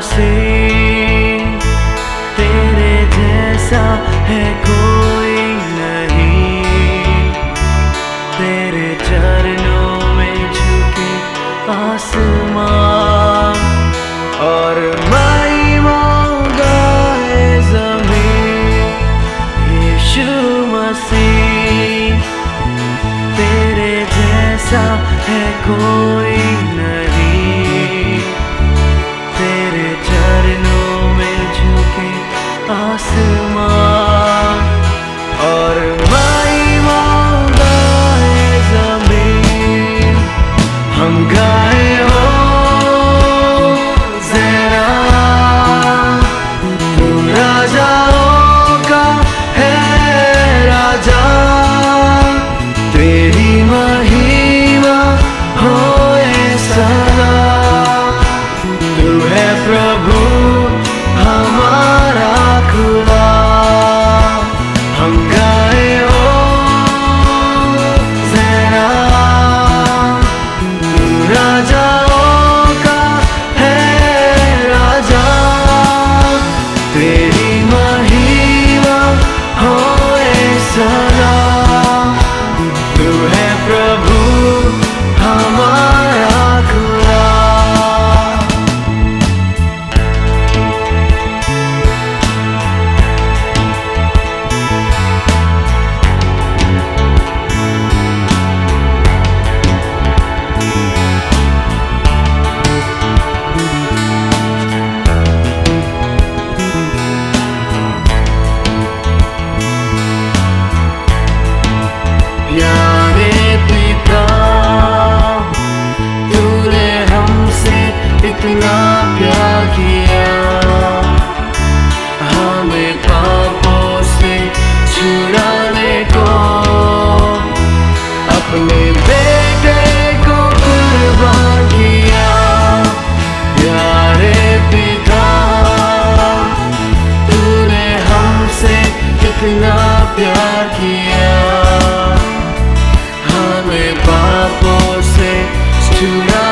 से तेरे जैसा है कोई नहीं। तेरे चरणों में झुके आसमां और माई मांगा है ज़मीन, यीशु मसीह। तेरे जैसा है कोई कितना प्यार किया। हमें पापों से छुड़ा